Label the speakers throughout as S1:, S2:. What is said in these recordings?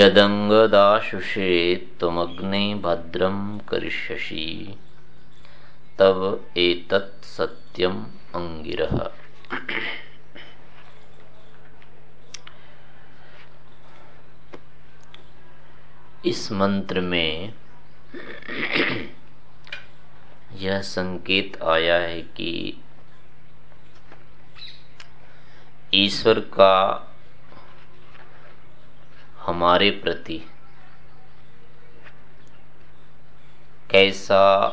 S1: यदङ्गदाशुषे त्वमग्ने भद्रं करिष्यसि तब एतत् सत्यम अंगिरः इस मंत्र में यह संकेत आया है कि ईश्वर का हमारे प्रति। कैसा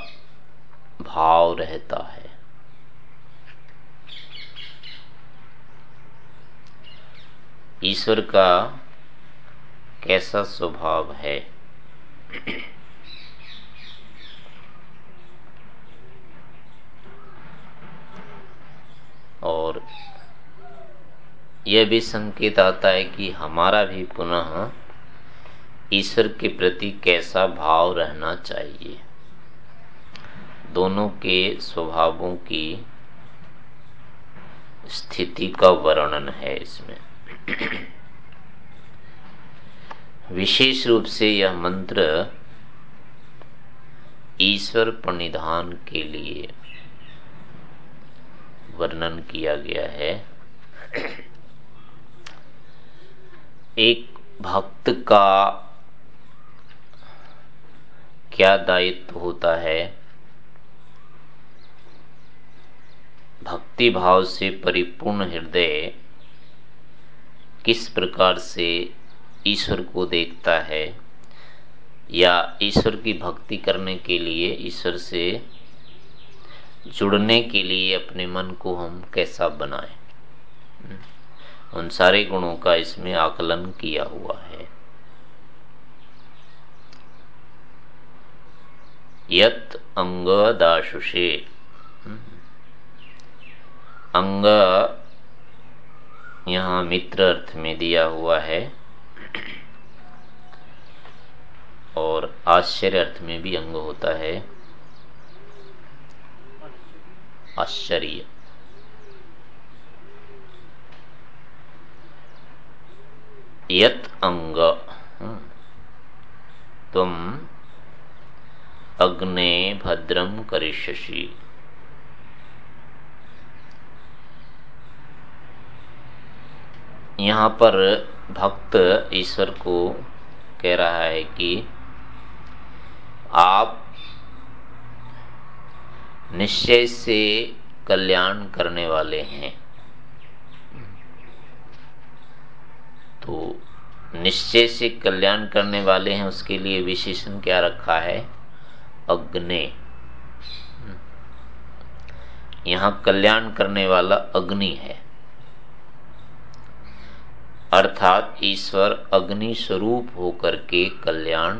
S1: भाव रहता है? ईश्वर का कैसा स्वभाव है? और यह भी संकेत आता है कि हमारा भी पुनः ईश्वर के प्रति कैसा भाव रहना चाहिए। दोनों के स्वभावों की स्थिति का वर्णन है इसमें। विशेष रूप से यह मंत्र ईश्वर प्रणिधान के लिए वर्णन किया गया है। एक भक्त का क्या दायित्व होता है? भक्ति भाव से परिपूर्ण हृदय किस प्रकार से ईश्वर को देखता है? या ईश्वर की भक्ति करने के लिए, ईश्वर से जुड़ने के लिए अपने मन को हम कैसा बनाए? उन सारे गुणों का इसमें आकलन किया हुआ है। यत अंग दाशुषे। अंग यहाँ मित्र अर्थ में दिया हुआ है और आश्चर्य अर्थ में भी अंग होता है। आश्चर्य। यत अंग। तुम अग्ने भद्रम करिष्यसि। यहाँ पर भक्त ईश्वर को कह रहा है कि आप निश्चय से कल्याण करने वाले हैं। तो निश्चय से कल्याण करने वाले हैं उसके लिए विशेषण क्या रखा है? अग्नि। यहाँ कल्याण करने वाला अग्नि है। अर्थात ईश्वर अग्नि स्वरूप होकर के कल्याण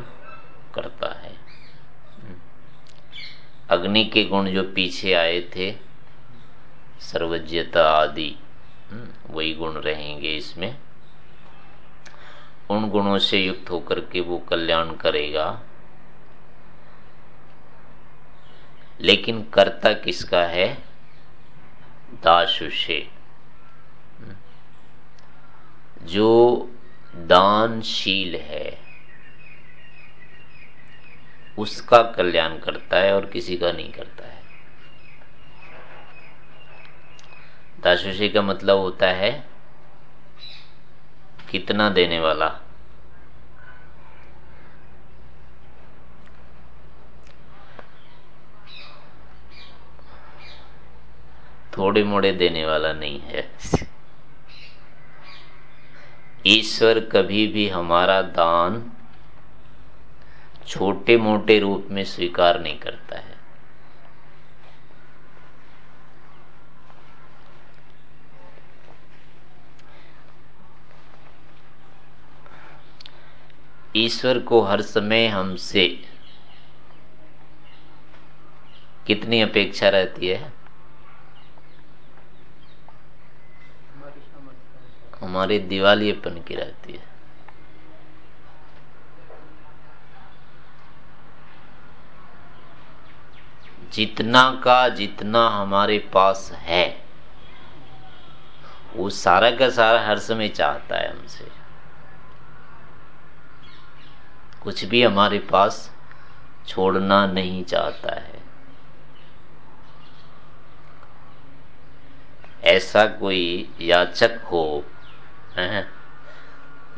S1: करता है। अग्नि के गुण जो पीछे आए थे, सर्वज्ञता आदि वही गुण रहेंगे इसमें। उन गुणों से युक्त होकर के वो कल्याण करेगा। लेकिन कर्ता किसका है? दासुषे जो दानशील है, उसका कल्याण करता है और किसी का नहीं करता है। दासुषे का मतलब होता है कितना देने वाला? थोड़े मोड़े देने वाला नहीं है। ईश्वर कभी भी हमारा दान छोटे मोटे रूप में स्वीकार नहीं करता है। ईश्वर को हर समय हमसे। कितनी अपेक्षा रहती है? हमारी दिवालीपन की रहती है। जितना का जितना हमारे पास है, वो सारा का सारा हर समय चाहता है हमसे। कुछ भी हमारे पास छोड़ना नहीं चाहता है। ऐसा कोई याचक हो, है?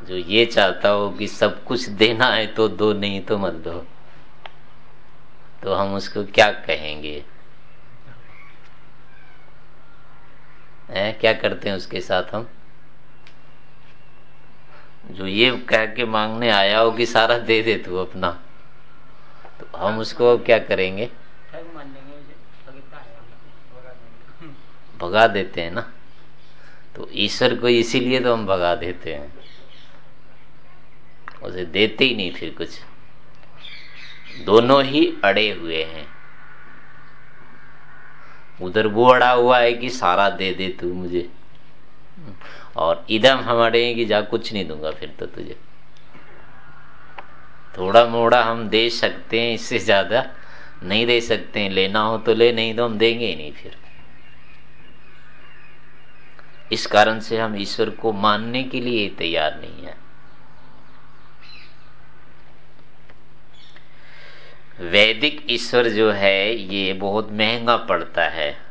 S1: जो ये चाहता हो कि सब कुछ देना है तो दो, नहीं तो मत दो। तो हम उसको क्या कहेंगे? है? क्या करते हैं उसके साथ हम? जो ये कह के मांगने आया हो कि सारा दे दे तू अपना तो हम उसको अब क्या करेंगे? भगा देते हैं ना? तो ईश्वर को इसीलिए तो हम भगा देते हैं। उसे देते ही नहीं फिर कुछ। दोनों ही अड़े हुए हैं। उधर वो अड़ा हुआ है कि सारा दे दे तू मुझे। और इधर हमारे कि जा कुछ नहीं दूँगा फिर तो तुझे। थोड़ा मोड़ा हम दे सकते हैं, इससे ज़्यादा नहीं दे सकते हैं। लेना हो तो ले, नहीं तो हम देंगे ही नहीं फिर। इस कारण से हम ईश्वर को मानने के लिए तैयार नहीं है। वैदिक ईश्वर जो है, ये बहुत महँगा पड़ता है।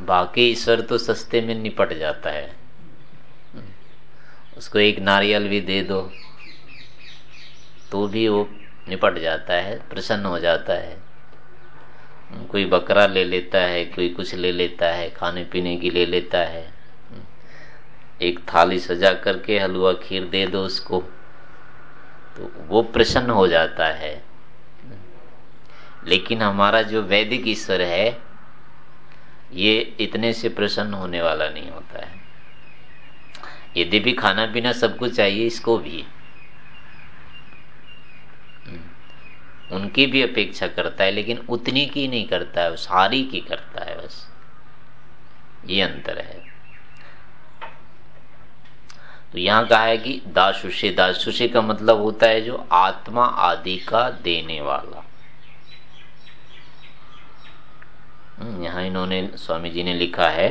S1: बाकी ईश्वर तो सस्ते में निपट जाता है। उसको एक नारियल भी दे दो तो भी वो निपट जाता है, प्रसन्न हो जाता है। कोई बकरा ले लेता है, कोई कुछ ले लेता है, खाने पीने की ले लेता है। एक थाली सजा करके हलवा, खीर दे दो उसको तो वो प्रसन्न हो जाता है। लेकिन हमारा जो वैदिक ईश्वर है ये इतने से प्रसन्न होने वाला नहीं होता है। यदि भी खाना पीना सब कुछ चाहिए, इसको भी। उनकी भी अपेक्षा करता है, लेकिन उतनी की नहीं करता है, सारी की करता है बस। ये अंतर है। तो यहाँ कहा है कि दासुषे दासुषे का मतलब होता है जो आत्मा आदि का देने वाला। यहाँ इन्होंने स्वामी जी ने लिखा है,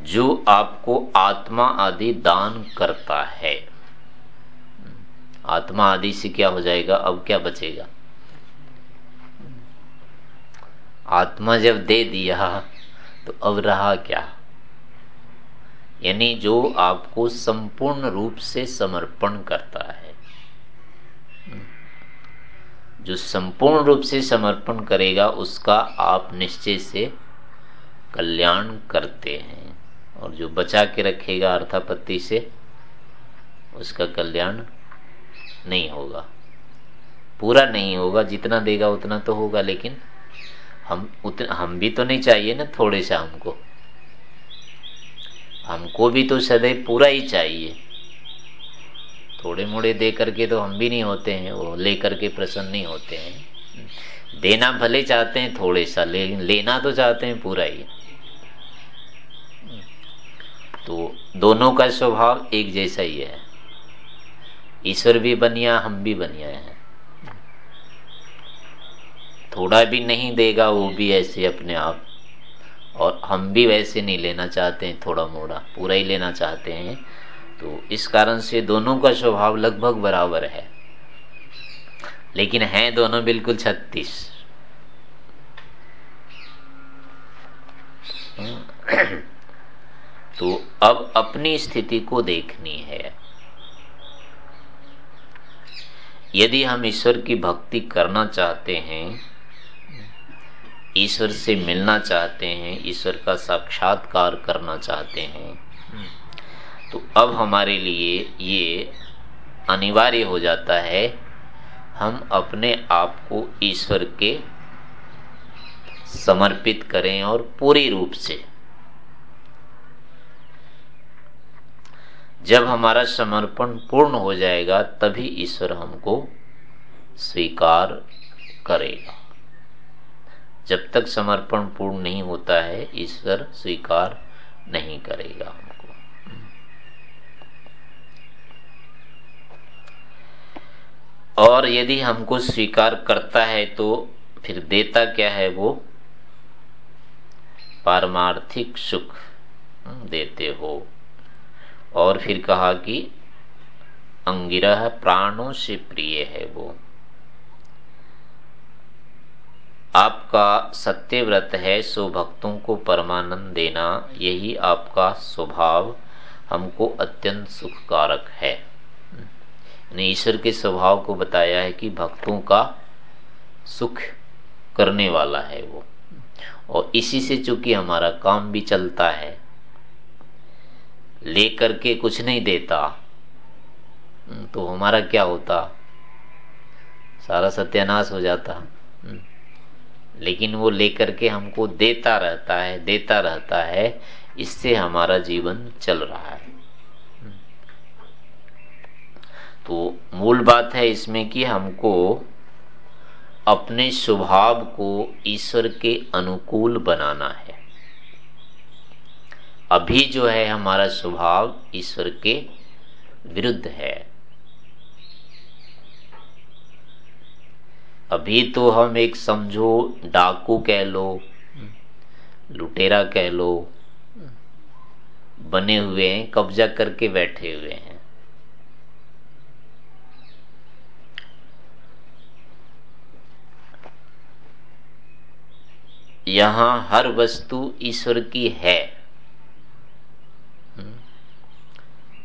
S1: जो आपको आत्मा आदि दान करता है। आत्मा आदि से क्या हो जाएगा? अब क्या बचेगा? आत्मा जब दे दिया तो अब रहा क्या? यानी जो आपको संपूर्ण रूप से समर्पण करता है। जो संपूर्ण रूप से समर्पण करेगा, उसका आप निश्चय से कल्याण करते हैं। और जो बचा के रखेगा अर्थापत्ति से, उसका कल्याण नहीं होगा। पूरा नहीं होगा, जितना देगा उतना तो होगा, लेकिन हम उतना, हम भी तो नहीं चाहिए ना थोड़े से हमको। हमको भी तो सदैव पूरा ही चाहिए। थोड़े मोड़े दे करके तो हम भी नहीं होते हैं, वो ले करके प्रसन्न नहीं होते हैं। देना भले चाहते हैं, थोड़े सा लेकिन लेना तो चाहते हैं, पूरा ही। तो दोनों का स्वभाव एक जैसा ही है। ईश्वर भी बनिया, हम भी बनिया है। थोड़ा भी नहीं देगा, वो भी ऐसे अपने आप। और हम भी वैसे नहीं लेना चाहते हैं थोड़ा मोड़ा पूरा ही लेना चाहते हैं। तो इस कारण से दोनों का स्वभाव लगभग बराबर है। लेकिन हैं दोनों बिल्कुल छत्तीस। तो अब अपनी स्थिति को देखनी है। यदि हम ईश्वर की भक्ति करना चाहते हैं, ईश्वर से मिलना चाहते हैं, ईश्वर का साक्षात्कार करना चाहते हैं तो अब हमारे लिए ये अनिवार्य हो जाता है, हम अपने आप को ईश्वर के समर्पित करें और पूरी रूप से। जब हमारा समर्पण पूर्ण हो जाएगा, तभी ईश्वर हमको स्वीकार करेगा। जब तक समर्पण पूर्ण नहीं होता है, ईश्वर स्वीकार नहीं करेगा हमको और यदि हमको स्वीकार करता है तो फिर देता क्या है वो? पारमार्थिक सुख देते हो। और फिर कहा कि अंगिरह प्राणों से प्रिय है वो। आपका सत्य व्रत है, सो भक्तों को परमानंद देना, यही आपका स्वभाव, हमको अत्यंत सुखकारक है। ईश्वर के स्वभाव को बताया है कि भक्तों का सुख करने वाला है वो। और इसी से चूँकि हमारा काम भी चलता है, लेकर के कुछ नहीं देता तो हमारा क्या होता? सारा सत्यानाश हो जाता। लेकिन वो लेकर के हमको देता रहता है, देता रहता है, इससे हमारा जीवन चल रहा है। तो मूल बात है इसमें कि हमको अपने स्वभाव को ईश्वर के अनुकूल बनाना है। अभी जो है हमारा स्वभाव ईश्वर के विरुद्ध है। अभी तो हम एक समझो, डाकू कह लो, लुटेरा कह लो, बने हुए हैं, कब्जा करके बैठे हुए हैं। यहाँ हर वस्तु ईश्वर की है।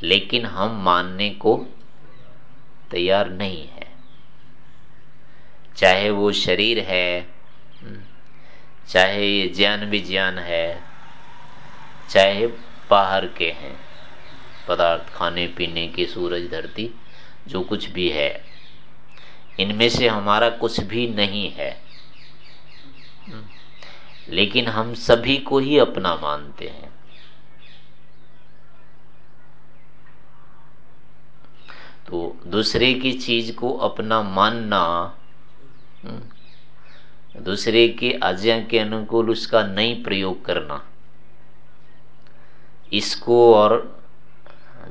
S1: लेकिन हम मानने को तैयार नहीं है। चाहे वो शरीर है चाहे ये ज्ञान विज्ञान है, चाहे बाहर के हैं, पदार्थ खाने पीने के सूरज धरती, जो कुछ भी है, इनमें से हमारा कुछ भी नहीं है। लेकिन हम सभी को ही अपना मानते हैं। तो दूसरे की चीज़ को अपना मानना हम्म, दूसरे के आज्ञा के अनुकूल उसका नहीं प्रयोग करना इसको और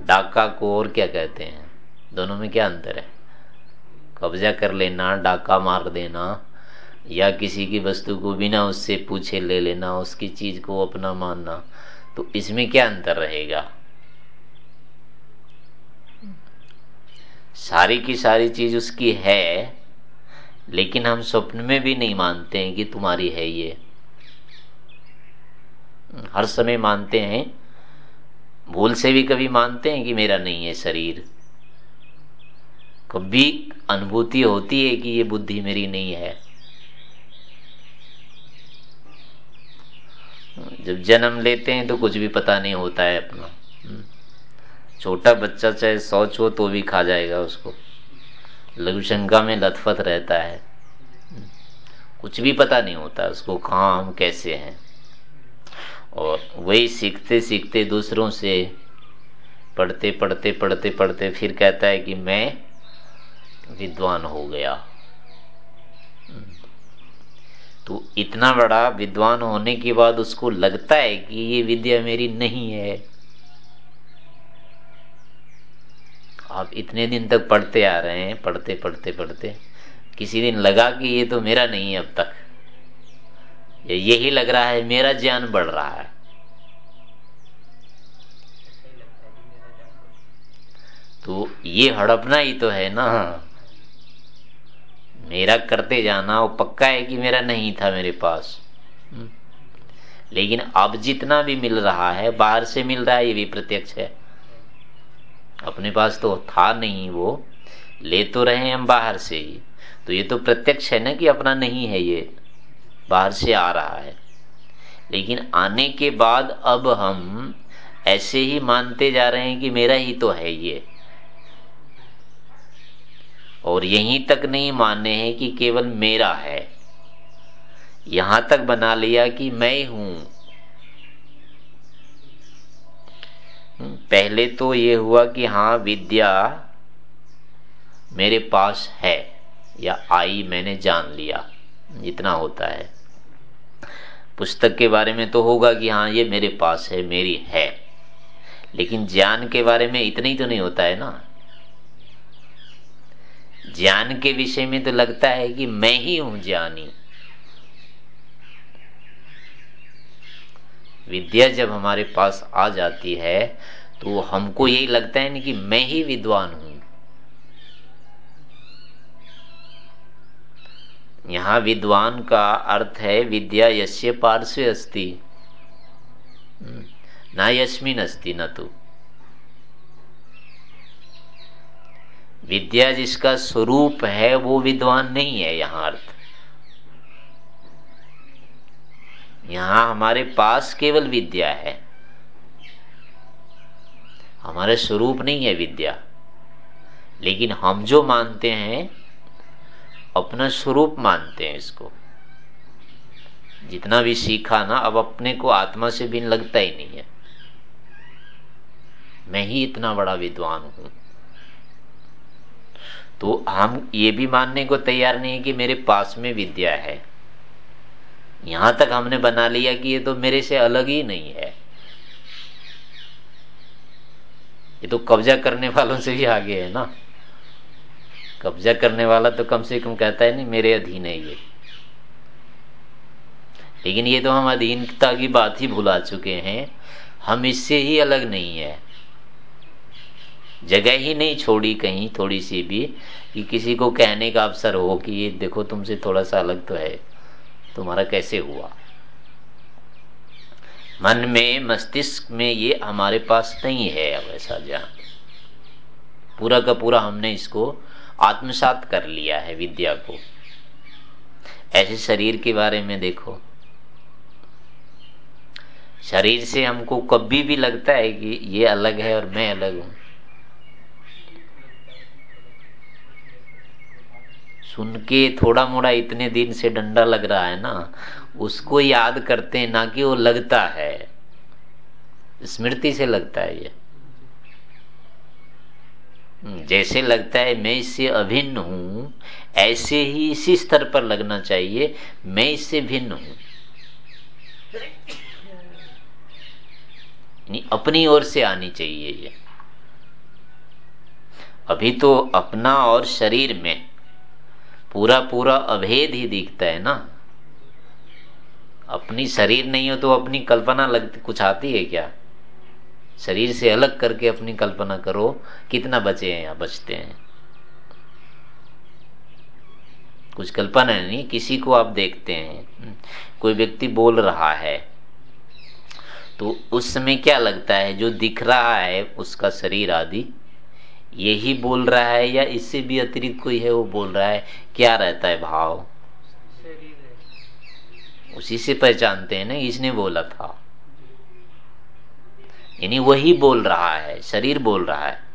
S1: डाका को और क्या कहते हैं? दोनों में क्या अंतर है? कब्जा कर लेना डाका मार देना या किसी की वस्तु को बिना उससे पूछे ले लेना, उसकी चीज़ को अपना मानना तो इसमें क्या अंतर रहेगा? सारी की सारी चीज़ उसकी है, लेकिन हम स्वप्न में भी नहीं मानते हैं कि तुम्हारी है ये। हर समय मानते हैं, भूल से भी कभी मानते हैं कि मेरा नहीं है शरीर। कभी अनुभूति होती है कि ये बुद्धि मेरी नहीं है। जब जन्म लेते हैं तो कुछ भी पता नहीं होता है अपना। हम्म। छोटा बच्चा चाहे सोच हो तो भी खा जाएगा उसको। लघु शंका में लथपथ रहता है। हम्म। कुछ भी पता नहीं होता उसको कहा, हम कैसे हैं। और वही सीखते सीखते दूसरों से पढ़ते पढ़ते पढ़ते पढ़ते फिर कहता है कि मैं विद्वान हो गया। तो इतना बड़ा विद्वान होने के बाद उसको लगता है कि ये विद्या मेरी नहीं है। आप इतने दिन तक पढ़ते आ रहे हैं, पढ़ते पढ़ते पढ़ते, किसी दिन लगा कि ये तो मेरा नहीं है अब तक। यही लग रहा है, मेरा ज्ञान बढ़ रहा है। तो ये हड़पना ही तो है ना। मेरा करते जाना वो पक्का है कि मेरा नहीं था मेरे पास। हम्म। लेकिन अब जितना भी मिल रहा है बाहर से मिल रहा है ये भी प्रत्यक्ष है। अपने पास तो था नहीं वो। ले तो रहे हम बाहर से ही। तो ये तो प्रत्यक्ष है ना कि अपना नहीं है ये। बाहर से आ रहा है। लेकिन आने के बाद अब हम ऐसे ही मानते जा रहे हैं कि मेरा ही तो है ये। और यहीं तक नहीं माने हैं कि केवल मेरा है। यहाँ तक बना लिया कि मैं हूँ पहले तो ये हुआ कि हाँ विद्या मेरे पास है या आई, मैंने जान लिया। इतना होता है। पुस्तक के बारे में तो होगा कि हाँ ये मेरे पास है, मेरी है। लेकिन ज्ञान के बारे में इतना ही तो नहीं होता है ना। ज्ञान के विषय में तो लगता है कि मैं ही हूँ ज्ञानी। विद्या जब हमारे पास आ जाती है तो हमको यही लगता है ना कि मैं ही विद्वान हूँ। यहाँ विद्वान का अर्थ है, विद्या यश्य पार्श्व अस्थि ना यस्मिन अस्थि न तू। विद्या जिसका स्वरूप है, वो विद्वान नहीं है, यहाँ अर्थ। यहाँ हमारे पास केवल विद्या है। हमारे स्वरूप नहीं है विद्या। लेकिन हम जो मानते हैं, अपना स्वरूप मानते हैं इसको। जितना भी सीखा ना, अब अपने को आत्मा से भी लगता ही नहीं है। मैं ही इतना बड़ा विद्वान हूँ। तो हम ये भी मानने को तैयार नहीं है कि मेरे पास में विद्या है। यहाँ तक हमने बना लिया कि ये तो मेरे से अलग ही नहीं है। ये तो कब्जा करने वालों से भी आगे है ना? कब्जा करने वाला तो कम से कम कहता है, नहीं, मेरे अधीन है ये। लेकिन ये तो हम अधीनता की बात ही भुला चुके हैं। हम इससे ही अलग नहीं है। जगह ही नहीं छोड़ी कहीं थोड़ी सी भी, कि किसी को कहने का अवसर हो कि ये देखो तुमसे थोड़ा सा अलग तो है, तुम्हारा कैसे हुआ? मन में, मस्तिष्क में ये हमारे पास नहीं है अब ऐसा ज्ञान। पूरा का पूरा हमने इसको आत्मसात कर लिया है विद्या को। ऐसे शरीर के बारे में देखो। शरीर से हमको कभी भी लगता है कि ये अलग है और मैं अलग हूँ। सुन के थोड़ा मोड़ा इतने दिन से डंडा लग रहा है ना, उसको याद करते हैं ना कि वो लगता है। स्मृति से लगता है ये। जैसे लगता है मैं इससे अभिन्न हूँ, ऐसे ही इसी स्तर पर लगना चाहिए, मैं इससे भिन्न हूँ। अपनी ओर से आनी चाहिए ये। अभी तो अपना और शरीर में पूरा पूरा अभेद ही दिखता है ना? अपनी शरीर नहीं हो तो अपनी कल्पना लगती कुछ आती है क्या? शरीर से अलग करके अपनी कल्पना करो, कितना बचे हैं या बचते हैं? कुछ कल्पना नहीं, किसी को आप देखते हैं। कोई व्यक्ति बोल रहा है तो उस समय क्या लगता है? जो दिख रहा है, उसका शरीर आदि यही बोल रहा है या इससे भी अतिरिक्त कोई है, वो बोल रहा है, क्या रहता है भाव? उसी से पहचानते हैं ना, इसने बोला था। यानी वही बोल रहा है, शरीर बोल रहा है।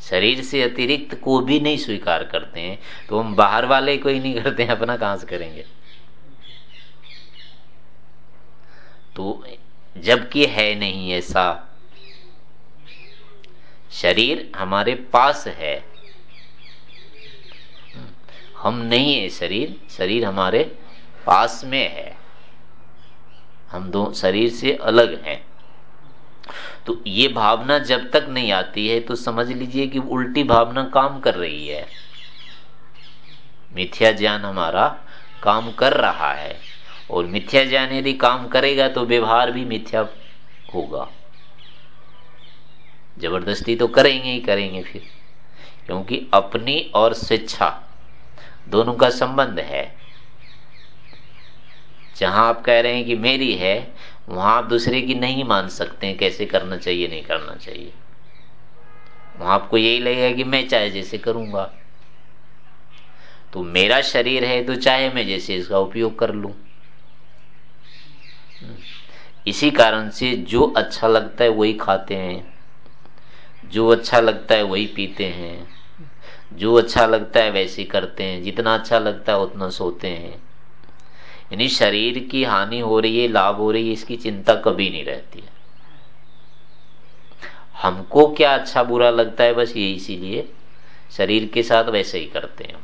S1: शरीर से अतिरिक्त को भी नहीं स्वीकार करते हैं तो हम बाहर वाले को ही नहीं करते हैं, अपना कहाँ से करेंगे? तो जबकि है नहीं ऐसा शरीर हमारे पास है। हम नहीं है शरीर शरीर हमारे पास में है। हम दो, शरीर से अलग हैं। तो ये भावना जब तक नहीं आती है तो समझ लीजिए कि उल्टी भावना काम कर रही है। मिथ्या ज्ञान हमारा काम कर रहा है। और मिथ्या ज्ञान यदि काम करेगा तो व्यवहार भी मिथ्या होगा। ज़बरदस्ती तो करेंगे ही करेंगे फिर। क्योंकि अपनी और स्वेच्छा दोनों का संबंध है। जहाँ आप कह रहे हैं कि मेरी है, वहाँ आप दूसरे की नहीं मान सकते हैं, कैसे करना चाहिए, नहीं करना चाहिए। वहाँ आपको यही लगेगा कि मैं चाहे जैसे करूँगा। तो मेरा शरीर है तो चाहे मैं जैसे इसका उपयोग कर लू। इसी कारण से जो अच्छा लगता है वही खाते हैं। जो अच्छा लगता है वही पीते हैं। जो अच्छा लगता है वैसे करते हैं। जितना अच्छा लगता है उतना सोते हैं। यानी शरीर की हानि हो रही है, लाभ हो रही है, इसकी चिंता कभी नहीं रहती है। हमको क्या अच्छा बुरा लगता है, बस ये इसीलिए शरीर के साथ वैसे ही करते हैं।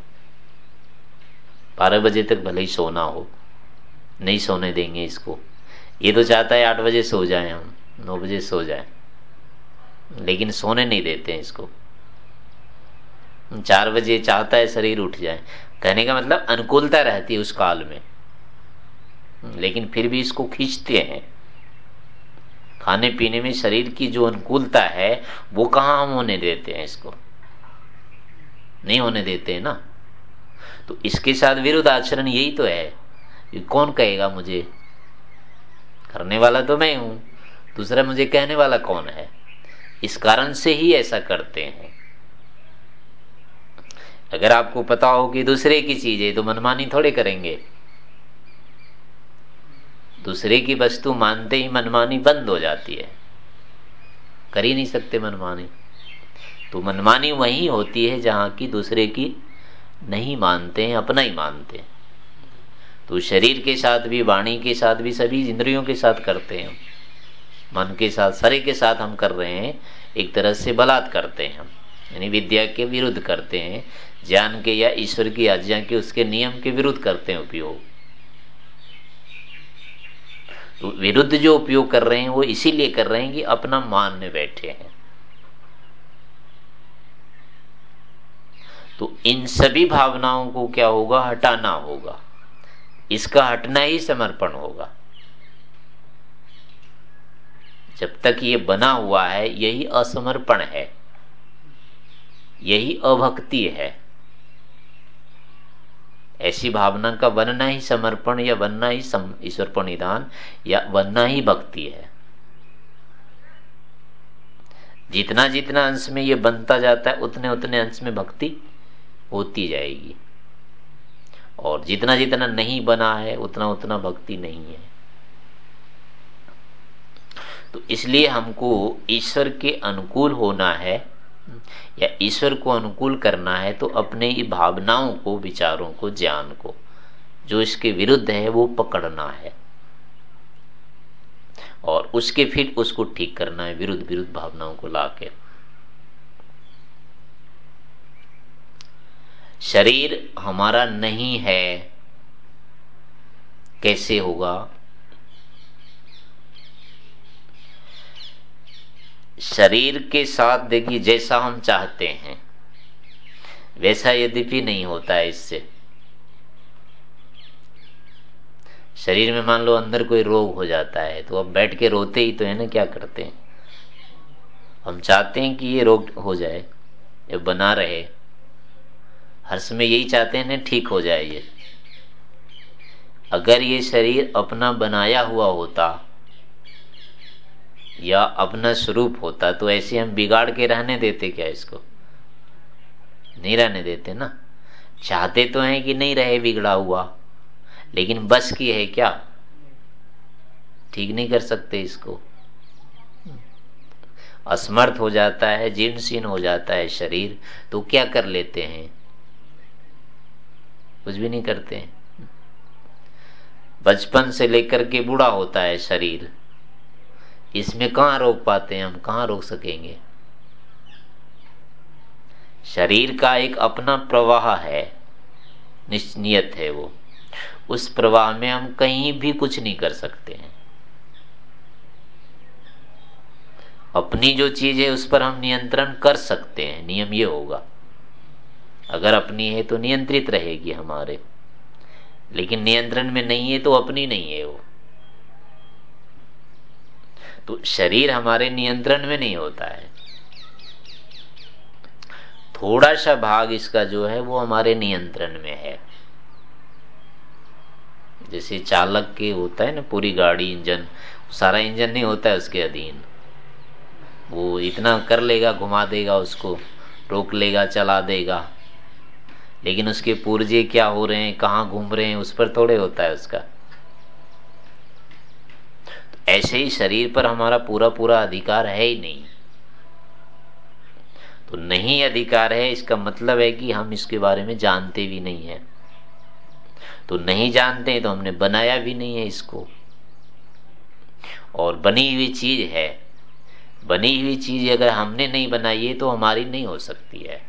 S1: बारह बजे तक भले ही सोना हो, नहीं सोने देंगे इसको। ये तो चाहता है आठ बजे सो जाए हम, नौ बजे सो जाए। लेकिन सोने नहीं देते हैं इसको। चार बजे चाहता है शरीर उठ जाए। कहने का मतलब अनुकूलता रहती है उस काल में। लेकिन फिर भी इसको खींचते हैं। खाने पीने में शरीर की जो अनुकूलता है, वो कहा हम होने देते हैं इसको? नहीं होने देते हैं ना? तो इसके साथ विरुद्ध आचरण यही तो है कि कौन कहेगा मुझे? करने वाला तो मैं हूँ। दूसरा मुझे कहने वाला कौन है? इस कारण से ही ऐसा करते हैं। अगर आपको पता हो कि दूसरे की चीज़ है तो मनमानी थोड़े करेंगे। दूसरे की वस्तु मानते ही मनमानी बंद हो जाती है। कर ही नहीं सकते मनमानी। तो मनमानी वही होती है जहाँ की दूसरे की नहीं मानते हैं, अपना ही मानते हैं। तो शरीर के साथ भी, वाणी के साथ भी, सभी इंद्रियों के साथ करते हैं। मन के साथ, शरीर के साथ हम कर रहे हैं, एक तरह से बलात् करते हैं हम। यानी विद्या के विरुद्ध करते हैं, ज्ञान के या ईश्वर की आज्ञा के, उसके नियम के विरुद्ध करते हैं उपयोग। तो विरुद्ध जो उपयोग कर रहे हैं, वो इसीलिए कर रहे हैं कि अपना मान में बैठे हैं। तो इन सभी भावनाओं को क्या होगा? हटाना होगा। इसका हटना ही समर्पण होगा। जब तक ये बना हुआ है, यही असमर्पण है। यही अभक्ति है। ऐसी भावना का बनना ही समर्पण या बनना ही ईश्वर परिधान या बनना ही भक्ति है। जितना जितना अंश में ये बनता जाता है, उतने उतने अंश में भक्ति होती जाएगी। और जितना जितना नहीं बना है, उतना उतना भक्ति नहीं है। तो इसलिए हमको ईश्वर के अनुकूल होना है, या ईश्वर को अनुकूल करना है तो अपने ही भावनाओं को, विचारों को, ज्ञान को, जो इसके विरुद्ध है, वो पकड़ना है। और उसके फिर उसको ठीक करना है, विरुद्ध विरुद्ध भावनाओं को लाके। शरीर हमारा नहीं है, कैसे होगा? शरीर के साथ देखिए, जैसा हम चाहते हैं, वैसा यद्यपि नहीं होता है इससे। शरीर में मान लो अंदर कोई रोग हो जाता है तो अब बैठ के रोते ही तो है ना, क्या करते हैं? हम चाहते हैं कि ये रोग हो जाए, ये बना रहे। हर समय यही चाहते हैं ना, ठीक हो जाए ये। अगर ये शरीर अपना बनाया हुआ होता या अपना स्वरूप होता तो ऐसे हम बिगाड़ के रहने देते क्या इसको? नहीं रहने देते ना? चाहते तो हैं कि नहीं रहे बिगड़ा हुआ, लेकिन बस की है क्या? ठीक नहीं कर सकते इसको। असमर्थ हो जाता है जीर्ण शीर्ण हो जाता है शरीर तो क्या कर लेते हैं? कुछ भी नहीं करते। बचपन से लेकर के बूढ़ा होता है शरीर। इसमें कहाँ रोक पाते हैं हम? कहाँ रोक सकेंगे? शरीर का एक अपना प्रवाह है। निश्चित है वो। उस प्रवाह में हम कहीं भी कुछ नहीं कर सकते हैं। अपनी जो चीज़ है उस पर हम नियंत्रण कर सकते हैं। नियम ये होगा। अगर अपनी है तो नियंत्रित रहेगी हमारे। लेकिन नियंत्रण में नहीं है तो अपनी नहीं है वो। तो शरीर हमारे नियंत्रण में नहीं होता है। थोड़ा सा भाग इसका जो है, वो हमारे नियंत्रण में है। जैसे चालक के होता है ना, पूरी गाड़ी इंजन, सारा इंजन नहीं होता है उसके अधीन। वो इतना कर लेगा, घुमा देगा उसको, रोक लेगा, चला देगा। लेकिन उसके पुर्जे क्या हो रहे हैं, कहाँ घूम रहे हैं, उस पर थोड़े होता है उसका। ऐसे ही शरीर पर हमारा पूरा पूरा अधिकार है ही नहीं। तो नहीं अधिकार है, इसका मतलब है कि हम इसके बारे में जानते भी नहीं है। तो नहीं जानते तो हमने बनाया भी नहीं है इसको। और बनी हुई चीज़ है। बनी हुई चीज़ अगर हमने नहीं बनाई है तो हमारी नहीं हो सकती है।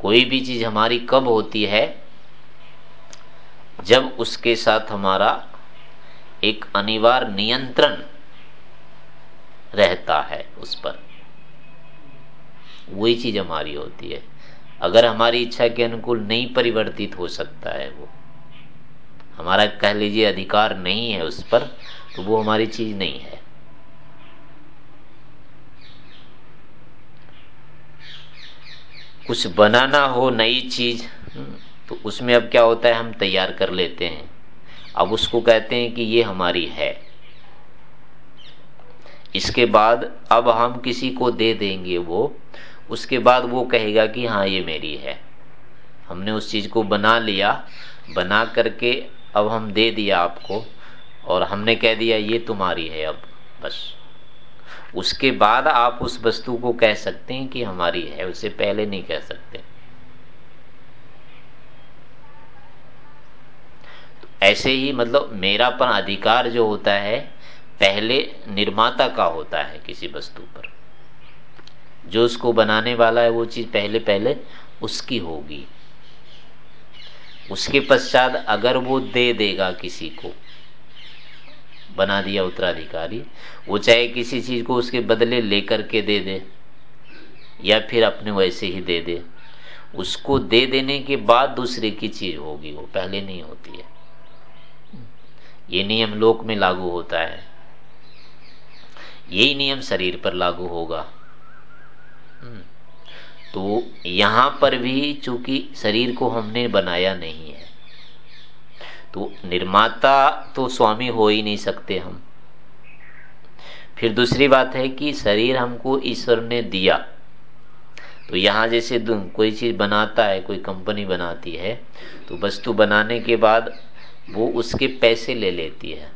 S1: कोई भी चीज़ हमारी कब होती है? जब उसके साथ हमारा एक अनिवार्य नियंत्रण रहता है उस पर, वही चीज़ हमारी होती है। अगर हमारी इच्छा के अनुकूल नहीं परिवर्तित हो सकता है वो, हमारा कह लीजिए अधिकार नहीं है उस पर तो वो हमारी चीज़ नहीं है। कुछ बनाना हो नई चीज़ तो उसमें अब क्या होता है, हम तैयार कर लेते हैं। अब उसको कहते हैं कि ये हमारी है। इसके बाद अब हम किसी को दे देंगे वो। उसके बाद वो कहेगा कि हाँ ये मेरी है। हमने उस चीज़ को बना लिया। बना करके अब हम दे दिया आपको और हमने कह दिया, ये तुम्हारी है अब, बस। उसके बाद आप उस वस्तु को कह सकते हैं कि हमारी है। उसे पहले नहीं कह सकते। ऐसे ही मतलब मेरापन अधिकार जो होता है, पहले निर्माता का होता है किसी वस्तु पर। जो उसको बनाने वाला है वो चीज़ पहले पहले उसकी होगी। उसके पश्चात अगर वो दे देगा किसी को, बना दिया उत्तराधिकारी, वो चाहे किसी चीज़ को उसके बदले लेकर के दे दे, या फिर अपने वैसे ही दे दे, उसको दे देने के बाद दूसरे की चीज़ होगी, वो पहले नहीं होती है। ये नियम लोक में लागू होता है। यही नियम शरीर पर लागू होगा। हम्म। तो यहाँ पर भी चूँकि शरीर को हमने बनाया नहीं है तो निर्माता तो स्वामी हो ही नहीं सकते हम। फिर दूसरी बात है कि शरीर हमको ईश्वर ने दिया। तो यहाँ जैसे कोई चीज़ बनाता है, कोई कंपनी बनाती है तो वस्तु बनाने के बाद वो उसके पैसे ले लेती है।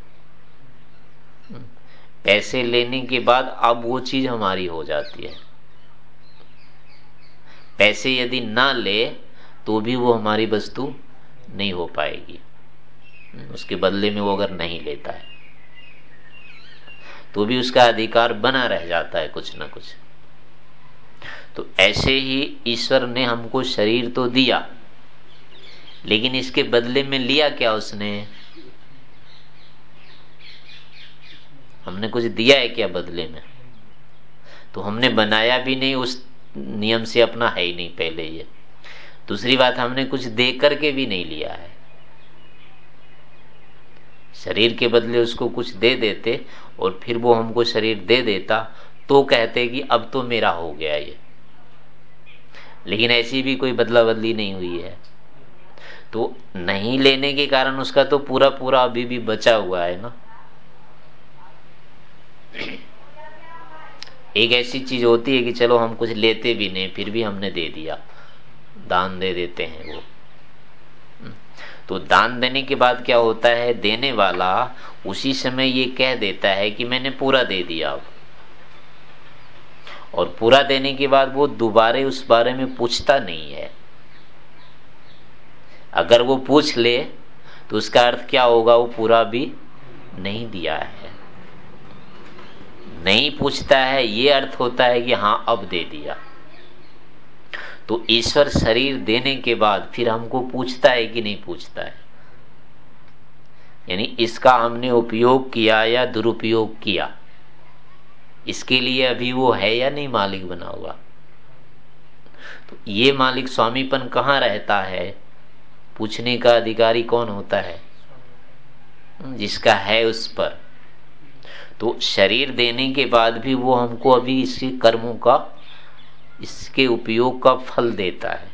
S1: पैसे लेने के बाद अब वो चीज़ हमारी हो जाती है। पैसे यदि ना ले तो भी वो हमारी वस्तु नहीं हो पाएगी। उसके बदले में वो अगर नहीं लेता है तो भी उसका अधिकार बना रह जाता है कुछ ना कुछ। तो ऐसे ही ईश्वर ने हमको शरीर तो दिया लेकिन इसके बदले में लिया क्या उसने? हमने कुछ दिया है क्या बदले में? तो हमने बनाया भी नहीं, उस नियम से अपना है ही नहीं पहले ये। दूसरी बात, हमने कुछ दे करके भी नहीं लिया है। शरीर के बदले उसको कुछ दे देते और फिर वो हमको शरीर दे देता तो कहते कि अब तो मेरा हो गया ये। लेकिन ऐसी भी कोई बदला बदली नहीं हुई है। तो नहीं लेने के कारण उसका तो पूरा पूरा अभी भी बचा हुआ है ना? एक ऐसी चीज़ होती है कि चलो हम कुछ लेते भी नहीं, फिर भी हमने दे दिया। दान दे देते हैं वो। तो दान देने के बाद क्या होता है? देने वाला उसी समय ये कह देता है कि मैंने पूरा दे दिया अब। और पूरा देने के बाद वो दोबारे उस बारे में पूछता नहीं है। अगर वो पूछ ले तो उसका अर्थ क्या होगा? वो पूरा भी नहीं दिया है। नहीं पूछता है, ये अर्थ होता है कि हाँ अब दे दिया। तो ईश्वर शरीर देने के बाद फिर हमको पूछता है कि नहीं पूछता है? यानी इसका हमने उपयोग किया या दुरुपयोग किया? इसके लिए अभी वो है या नहीं मालिक बना हुआ? तो ये मालिक स्वामीपन कहाँ रहता है? पूछने का अधिकारी कौन होता है? जिसका है उस पर। तो शरीर देने के बाद भी वो हमको अभी इसके कर्मों का, इसके उपयोग का फल देता है।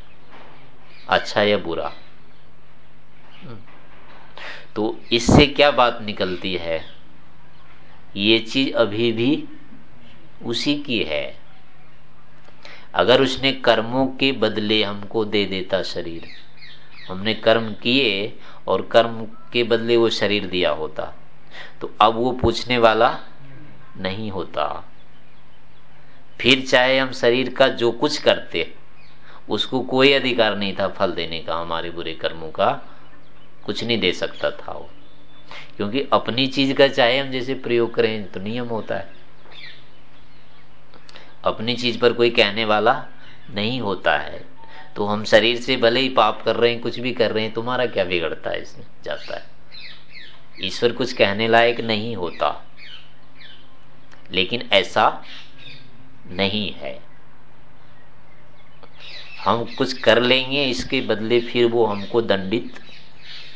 S1: अच्छा या बुरा? तो इससे क्या बात निकलती है? ये चीज़ अभी भी उसी की है। अगर उसने कर्मों के बदले हमको दे देता शरीर हमने कर्म किए और कर्म के बदले वो शरीर दिया होता। तो अब वो पूछने वाला नहीं होता। फिर चाहे हम शरीर का जो कुछ करते, उसको कोई अधिकार नहीं था फल देने का, हमारे बुरे कर्मों का कुछ नहीं दे सकता था वो। क्योंकि अपनी चीज़ का चाहे हम जैसे प्रयोग करें तो नियम होता है। अपनी चीज़ पर कोई कहने वाला नहीं होता है। तो हम शरीर से भले ही पाप कर रहे हैं, कुछ भी कर रहे हैं, तुम्हारा क्या बिगड़ता है, इसमें जाता है। ईश्वर कुछ कहने लायक नहीं होता, लेकिन ऐसा नहीं है। हम कुछ कर लेंगे, इसके बदले फिर वो हमको दंडित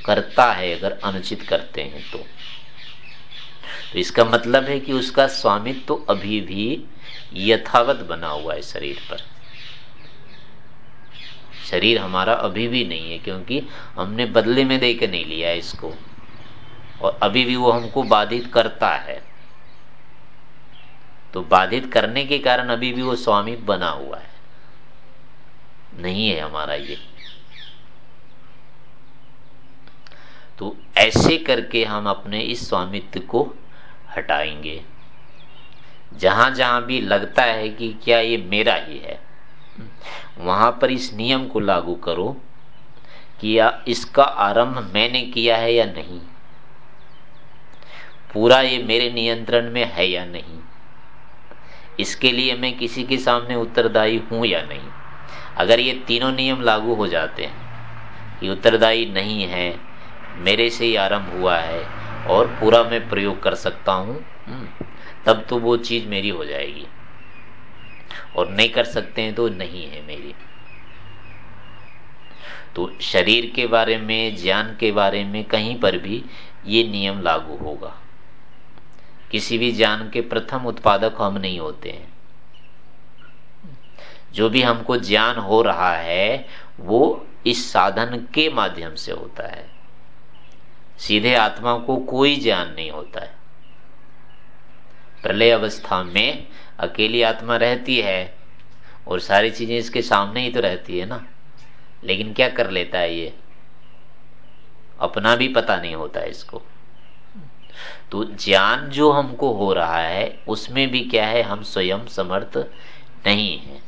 S1: करता है, अगर अनुचित करते हैं तो। तो इसका मतलब है कि उसका स्वामित्व तो अभी भी यथावत बना हुआ है शरीर पर। शरीर हमारा अभी भी नहीं है, क्योंकि हमने बदले में दे के नहीं लिया इसको। और अभी भी वो हमको बाधित करता है। तो बाधित करने के कारण अभी भी वो स्वामी बना हुआ है। नहीं है हमारा ये। तो ऐसे करके हम अपने इस स्वामित्व को हटाएँगे। जहाँ जहाँ भी लगता है कि क्या ये मेरा ही है वहाँ पर इस नियम को लागू करो कि या इसका आरंभ मैंने किया है या नहीं। पूरा ये मेरे नियंत्रण में है या नहीं। इसके लिए मैं किसी के सामने उत्तरदायी हूँ या नहीं। अगर ये तीनों नियम लागू हो जाते हैं कि उत्तरदायी नहीं है मेरे से ही आरंभ हुआ है और पूरा मैं प्रयोग कर सकता हूँ हम्म, तब तो वो चीज़ मेरी हो जाएगी। और नहीं कर सकते हैं तो नहीं है मेरी। तो शरीर के बारे में, ज्ञान के बारे में कहीं पर भी ये नियम लागू होगा। किसी भी ज्ञान के प्रथम उत्पादक हम नहीं होते हैं। जो भी हमको ज्ञान हो रहा है, वो इस साधन के माध्यम से होता है। सीधे आत्मा को कोई ज्ञान नहीं होता है। प्रलय अवस्था में अकेली आत्मा रहती है और सारी चीज़ें इसके सामने ही तो रहती है ना। लेकिन क्या कर लेता है ये? अपना भी पता नहीं होता है इसको। तो ज्ञान जो हमको हो रहा है, उसमें भी क्या है, हम स्वयं समर्थ नहीं है।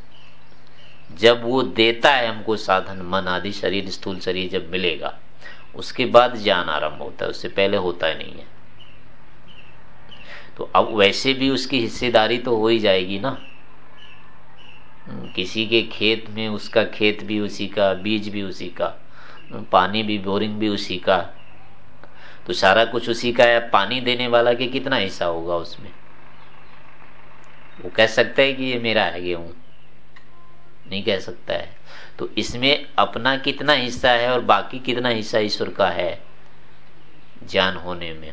S1: जब वो देता है हमको साधन, मन आदि, शरीर, स्थूल शरीर जब मिलेगा, उसके बाद ज्ञान आरंभ होता है, उससे पहले होता ही नहीं है। तो अब वैसे भी उसकी हिस्सेदारी तो हो ही जाएगी ना। किसी के खेत में उसका खेत भी उसी का, बीज भी उसी का पानी भी, बोरिंग भी उसी का। तो सारा कुछ उसी का है, पानी देने वाला के कितना हिस्सा होगा उसमें? वो कह सकता है कि ये मेरा है, गेहूँ। नहीं कह सकता है। तो इसमें अपना कितना हिस्सा है और बाकी कितना हिस्सा ईश्वर का है, ज्ञान होने में?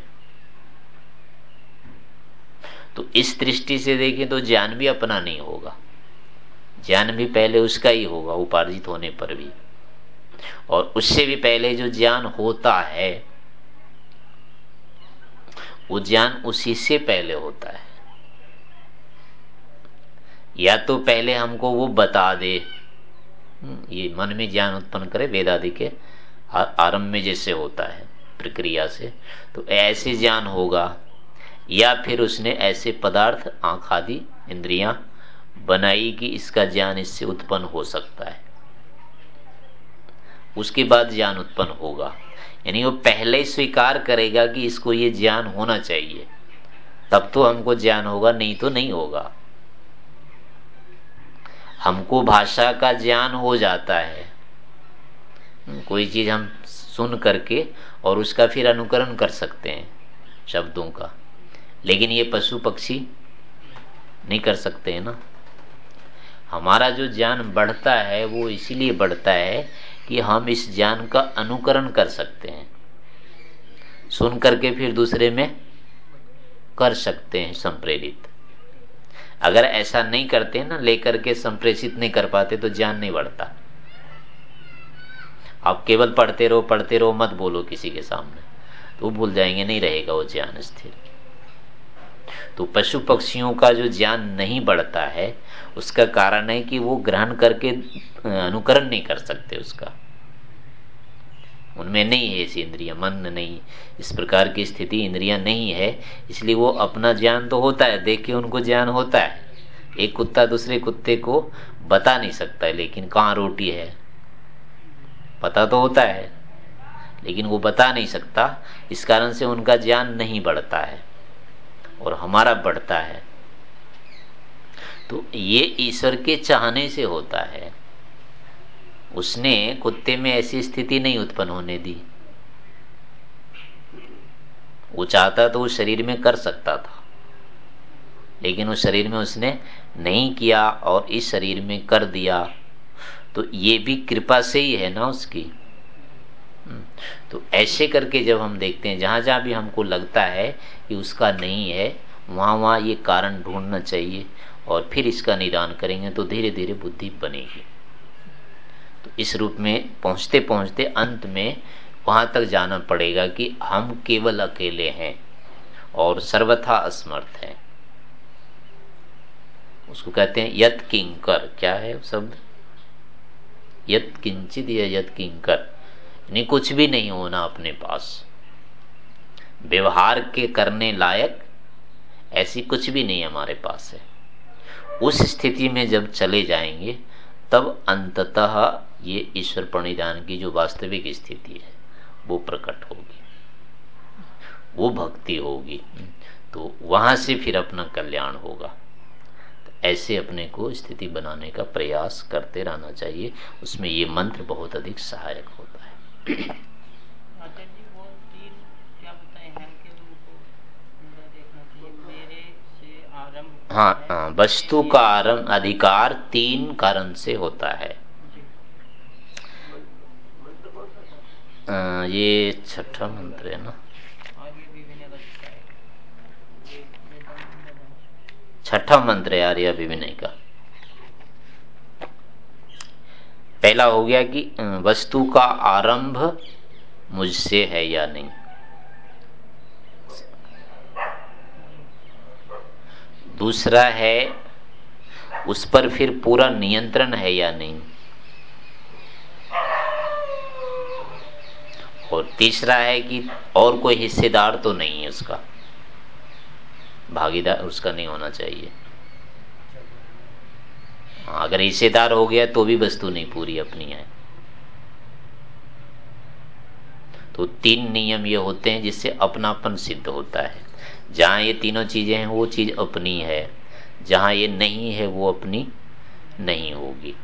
S1: तो इस दृष्टि से देखें तो ज्ञान भी अपना नहीं होगा। ज्ञान भी पहले उसका ही होगा उपार्जित होने पर भी। और उससे भी पहले जो ज्ञान होता है वो ज्ञान उसी से पहले होता है। या तो पहले हमको वो बता दे। हम्म, ये मन में ज्ञान उत्पन्न करे वेदादि के आरंभ में जैसे होता है प्रक्रिया से। तो ऐसे ज्ञान होगा या फिर उसने ऐसे पदार्थ, आँख आदि, इंद्रिया बनाई कि इसका ज्ञान इससे उत्पन्न हो सकता है। उसके बाद ज्ञान उत्पन्न होगा। यानी वो पहले स्वीकार करेगा कि इसको ये ज्ञान होना चाहिए। तब तो हमको ज्ञान होगा, नहीं तो नहीं होगा। हमको भाषा का ज्ञान हो जाता है। कोई चीज़ हम सुन करके और उसका फिर अनुकरण कर सकते हैं, शब्दों का। लेकिन ये पशु पक्षी नहीं कर सकते हैं ना। हमारा जो ज्ञान बढ़ता है, वो इसीलिए बढ़ता है कि हम इस ज्ञान का अनुकरण कर सकते हैं। सुन करके फिर दूसरे में कर सकते हैं संप्रेरित। अगर ऐसा नहीं करते हैं ना, लेकर के संप्रेषित नहीं कर पाते तो ज्ञान नहीं बढ़ता। आप केवल पढ़ते रहो पढ़ते रहो, मत बोलो किसी के सामने। तो भूल जाएँगे, नहीं रहेगा वो ज्ञान स्थिर। तो पशु पक्षियों का जो ज्ञान नहीं बढ़ता है, उसका कारण है कि वो ग्रहण करके अनुकरण नहीं कर सकते उसका। उनमें नहीं है ऐसी इंद्रिया, मन नहीं। इस प्रकार की स्थिति इंद्रिया नहीं है, इसलिए वो अपना ज्ञान तो होता है, देख के उनको ज्ञान होता है। एक कुत्ता दूसरे कुत्ते को बता नहीं सकता है, लेकिन कहाँ रोटी है? पता तो होता है, लेकिन वो बता नहीं सकता। इस कारण से उनका ज्ञान नहीं बढ़ता है। और हमारा बढ़ता है। तो ये ईश्वर के चाहने से होता है। उसने कुत्ते में ऐसी स्थिति नहीं उत्पन्न होने दी। वो चाहता तो उस शरीर में कर सकता था। लेकिन उस शरीर में उसने नहीं किया और इस शरीर में कर दिया। तो ये भी कृपा से ही है ना उसकी। तो ऐसे करके जब हम देखते हैं, जहाँ जहाँ भी हमको लगता है कि उसका नहीं है, वहाँ वहाँ ये कारण ढूंढना चाहिए और फिर इसका निदान करेंगे तो धीरे धीरे बुद्धि बनेगी। तो इस रूप में पहुँचते पहुँचते अंत में वहाँ तक जाना पड़ेगा कि हम केवल अकेले हैं और सर्वथा असमर्थ है। उसको कहते हैं यत किंकर क्या है शब्द? यत किंचित या यत किंकर नहीं, कुछ भी नहीं होना अपने पास। व्यवहार के करने लायक ऐसी कुछ भी नहीं हमारे पास है। उस स्थिति में जब चले जाएँगे, तब अंततः ये ईश्वर प्रणिधान की जो वास्तविक स्थिति है, वो प्रकट होगी। वो भक्ति होगी। तो वहाँ से फिर अपना कल्याण होगा। तो ऐसे अपने को स्थिति बनाने का प्रयास करते रहना चाहिए। उसमें ये मंत्र बहुत अधिक सहायक होता है। हाँ, हाँ वस्तु का आरंभ अधिकार तीन कारण से होता है। आ, ये छठा मंत्र है ना? छठा मंत्र है। आर्य विविनय का। पहला हो गया कि वस्तु का आरंभ मुझसे है या नहीं? दूसरा है, उस पर फिर पूरा नियंत्रण है या नहीं? और तीसरा है कि, और कोई हिस्सेदार तो नहीं है उसका। भागीदार, उसका नहीं होना चाहिए। हाँ, अगर हिस्सेदार हो गया तो भी वस्तु नहीं पूरी अपनी है। तो तीन नियम ये होते हैं जिससे अपनापन सिद्ध होता है। जहाँ ये तीनों चीज़ें हैं वो चीज़ अपनी है। जहाँ ये नहीं है वो अपनी नहीं होगी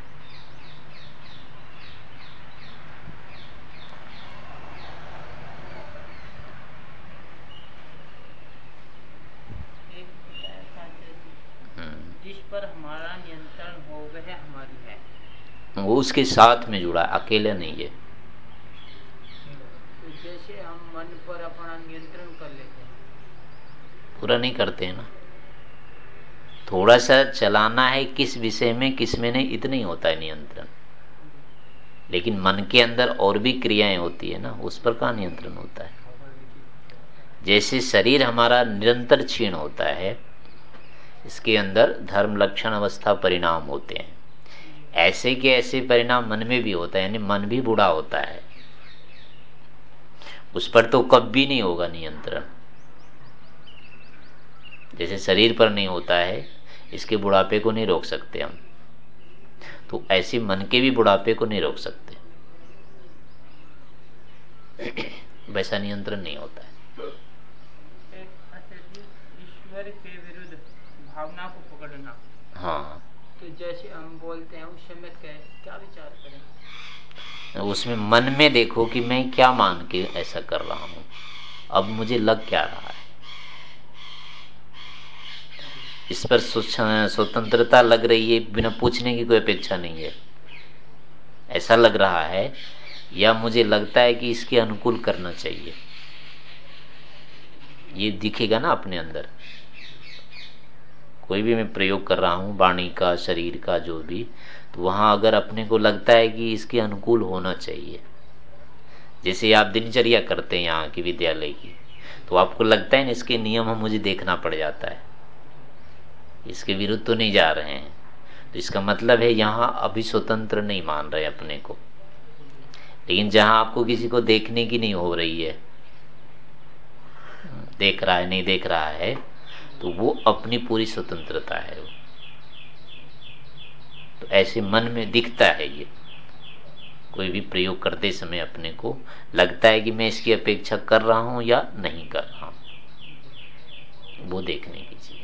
S2: जिस पर हमारा नियंत्रण हो वह हमारी है।
S1: वो उसके साथ में जुड़ा अकेले नहीं है।
S2: तो जैसे हम मन पर अपना नियंत्रण कर लेते हैं।
S1: पूरा नहीं करते हैं ना। थोड़ा सा चलाना है किस विषय में किसमें नहीं इतना ही होता है नियंत्रण। लेकिन मन के अंदर और भी क्रियाएँ होती है ना उस पर का नियंत्रण होता है? जैसे शरीर हमारा निरंतर क्षीण होता है इसके अंदर धर्म, लक्षण, अवस्था, परिणाम होते हैं। ऐसे के ऐसे परिणाम मन में भी होता है, यानी मन भी बुढ़ा होता है। उस पर तो कभी नहीं होगा नियंत्रण। जैसे शरीर पर नहीं होता है, इसके बुढ़ापे को नहीं रोक सकते हम। तो ऐसे मन के भी बुढ़ापे को नहीं रोक सकते। वैसा नियंत्रण नहीं होता है।
S2: भावना को पकड़ना।
S1: हाँ।
S2: तो जैसे हम बोलते हैं उस समय क्या विचार करें?
S1: उसमें मन में देखो कि मैं क्या मान के ऐसा कर रहा हूँ। अब मुझे लग क्या रहा है? इस पर स्वतंत्रता लग रही है बिना पूछने की कोई अपेक्षा नहीं है। ऐसा लग रहा है या मुझे लगता है कि इसके अनुकूल करना चाहिए। ये दिखेगा ना अपने अंदर। कोई भी मैं प्रयोग कर रहा हूँ, वाणी का, शरीर का, जो भी तो वहाँ अगर अपने को लगता है कि इसके अनुकूल होना चाहिए। जैसे आप दिनचर्या करते हैं यहाँ की विद्यालय की तो आपको लगता है ना इसके नियम मुझे देखना पड़ जाता है। इसके विरुद्ध तो नहीं जा रहे हैं। तो इसका मतलब है यहाँ अभी स्वतंत्र नहीं मान रहे अपने को। लेकिन जहाँ आपको किसी को देखने की नहीं हो रही है, देख रहा है, नहीं देख रहा है तो वो अपनी पूरी स्वतंत्रता है तो ऐसे मन में दिखता है ये। कोई भी प्रयोग करते समय अपने को लगता है कि मैं इसकी अपेक्षा कर रहा हूँ या नहीं कर रहा हूँ। वो देखने की चीज़